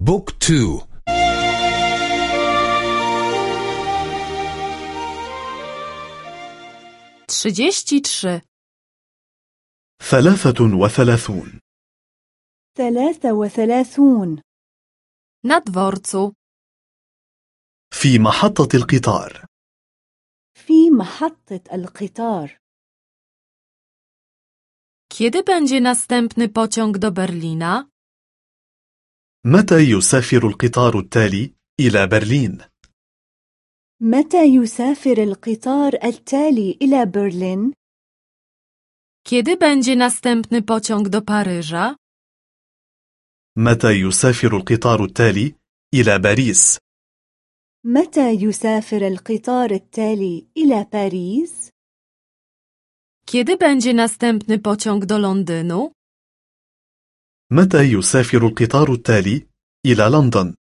Book two. Trzydzieści trzy ثلاثة وثلاثون. ثلاثة وثلاثون. Na dworcu في محطة القطار. في محطة القطار. Kiedy بنجي następny pociąg do Berlina? متى يسافر القطار التالي إلى برلين؟ متى يسافر القطار التالي إلى برلين؟ Kiedy będzie następny pociąg do Paryża? متى يسافر القطار التالي إلى باريس؟ متى يسافر القطار التالي إلى باريس؟ Kiedy będzie następny pociąg do Londynu? متى يسافر القطار التالي إلى لندن؟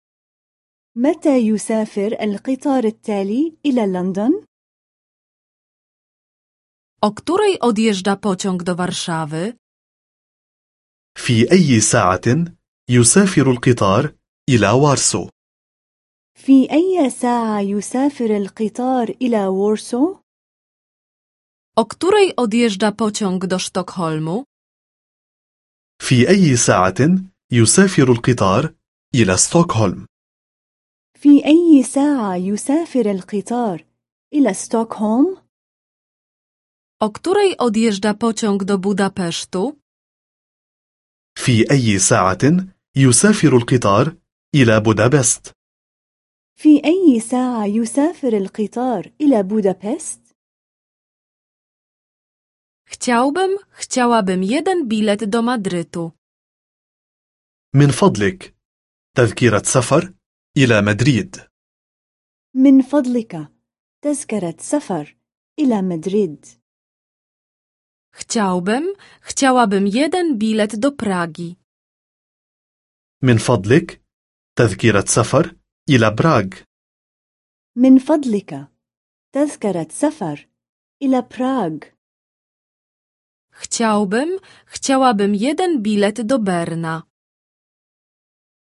متى يسافر القطار التالي إلى لندن؟ O której odjeżdża pociąg do Warszawy? في أي ساعة يسافر القطار إلى وارسو؟ في أي ساعة يسافر القطار إلى وورسو؟ O której odjeżdża pociąg do Sztokholmu? في أي ساعة يسافر القطار إلى ستوكهولم؟ في أي ساعة يسافر القطار إلى ستوكهولم؟ O której odjeżdża pociąg do Budapesztu? في أي ساعة يسافر القطار إلى بودابست؟ في أي ساعة يسافر القطار إلى بودابست؟ Chciałbym, chciałabym jeden bilet do Madrytu. من فضلك. تذكرة سفر إلى مدريد. من فضلك. تذكرة سفر إلى مدريد. Chciałbym, chciałabym jeden bilet do Pragi. من فضلك. تذكرة سفر إلى براغ. من فضلك. تذكرة سفر إلى براغ. Chciałbym, chciałabym jeden bilet do Berna.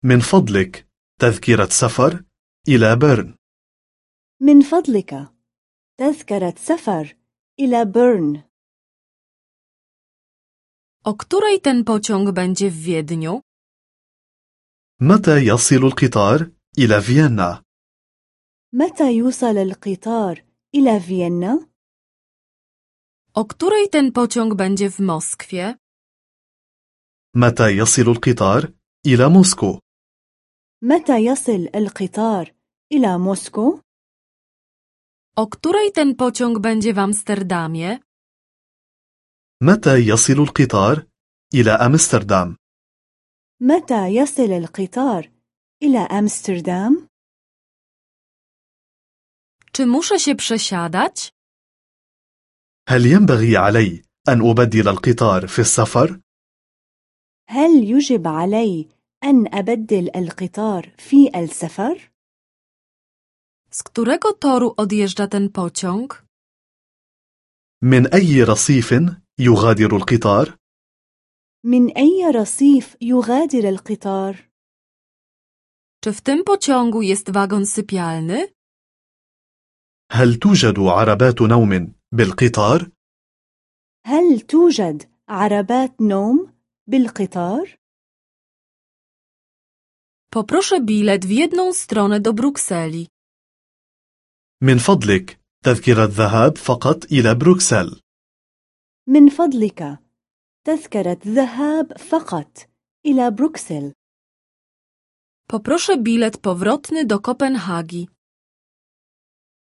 من فضلك تذكرة سفر إلى بيرن من فضلك تذكرة سفر إلى بيرن O której ten pociąg będzie w Wiedniu? متى يصل القطار إلى فيينا؟ متى يوصل القطار إلى فيينا؟ O której ten pociąg będzie w Moskwie? متى يصل القطار إلى موسكو؟ متى يصل القطار إلى موسكو؟ O której ten pociąg będzie w Amsterdamie? متى يصل القطار إلى أمستردام؟ متى يصل القطار إلى أمستردام؟ Czy muszę się przesiadać? هل ينبغي علي أن أبدل القطار في السفر؟ هل يجب علي أن أبدل القطار في السفر؟ Z którego toru odjeżdża ten pociąg? من أي رصيف يغادر القطار؟ من أي رصيف يغادر القطار؟ Czy w tym pociągu jest wagon sypialny? هل توجد عربات نوم بالقطار؟ هل توجد عربات نوم بالقطار؟ Poproszę bilet w jedną stronę do Brukseli. من فضلك تذكرة ذهاب فقط إلى بروكسل من فضلك تذكرة ذهاب فقط إلى بروكسل Poproszę bilet powrotny do Kopenhagi.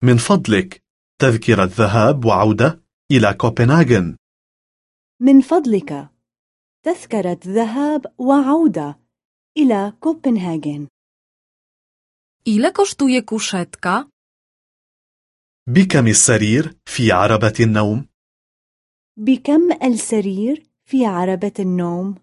من فضلك تذكرة ذهاب وعودة إلى كوبنهاغن من فضلك تذكرة ذهاب وعودة إلى كوبنهاجن Ile kosztuje kuszetka? بكم السرير في عربة النوم؟ بكم السرير في عربة النوم؟